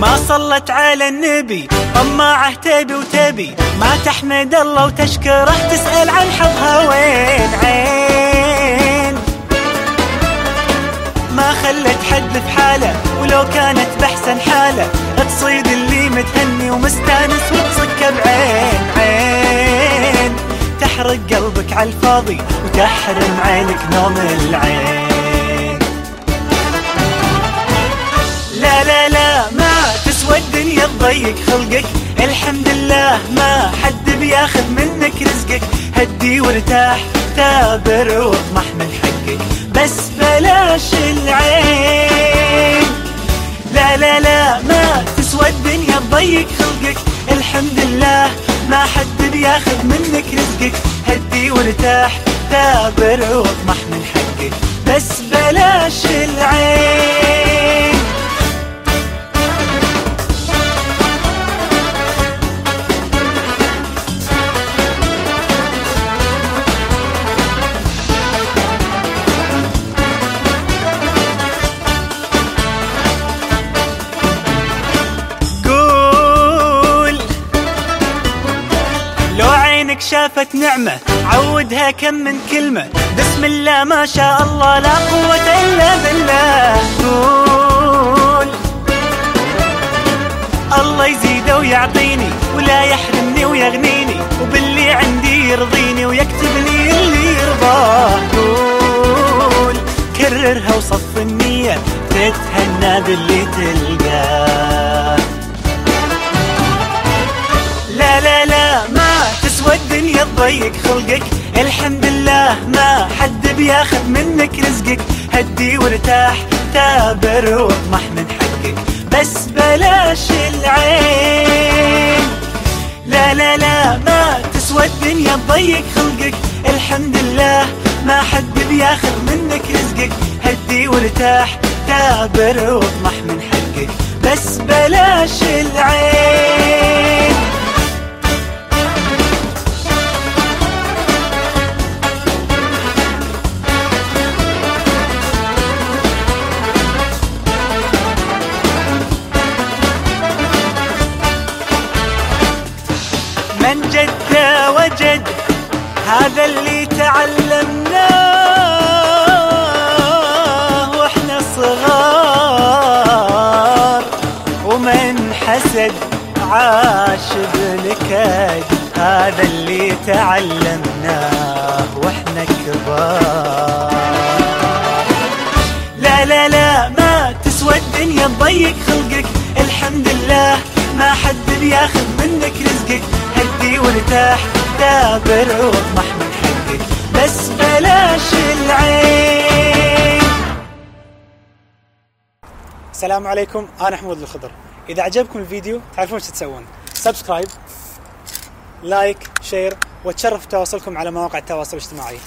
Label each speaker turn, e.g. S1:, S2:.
S1: ما صلت على النبي طماعه تبي وتبي. ما تحمد الله وتشكره تسأل عن حظها وين؟ عين. ما خلت حد في حاله ولو كانت بحسن حاله. تصيد اللي متهني ومستانس وتصك بعين. عين. تحرق قلبك على الفاضي وتحرم عينك نوم العين. لا لا لا. تضيق خلقك. الحمد لله ما حد بياخذ منك رزقك. هدي وارتاح تابر واطمح من حقك. بس بلاش العين. لا لا لا ما تسوى الدنيا تضيق خلقك. الحمد لله ما حد بياخذ منك رزقك. هدي وارتاح تابر واطمح من حقك. بس بلاش العين. عينك شافت نعمة عودها كم من كلمة. بسم الله ما شاء الله لا قوة إلا بالله. قول الله يزيده ويعطيني ولا يحرمني ويغنيني وباللي عندي يرضيني ويكتب لي اللي يرضاه قول كررها وصف النية تتهنى باللي تلقاه. تضيق خلقك. الحمد لله ما حد بياخذ منك رزقك. هدي وارتاح تابر واطمح من حقك. بس بلاش العين. لا لا لا ما تسوى الدنيا تضيق خلقك. الحمد لله ما حد بياخذ منك رزقك. هدي وارتاح تابر واطمح من حقك. بس بلاش العين. من جد وجد هذا اللي تعلمناه. وإحنا صغار ومن حسد عاش بنكد هذا اللي تعلمناه وإحنا كبار. لا لا لا ما تسوى الدنيا تضيق خلقك. الحمد لله ما حد بياخذ منك رزقك. ودي وارتاح دابر واطمح من حقك بس بلاش العين.
S2: السلام عليكم أنا حمود الخضر. إذا عجبكم الفيديو تعرفون إيش تسوون. subscribe like share واتشرف بتواصلكم على مواقع التواصل الاجتماعي.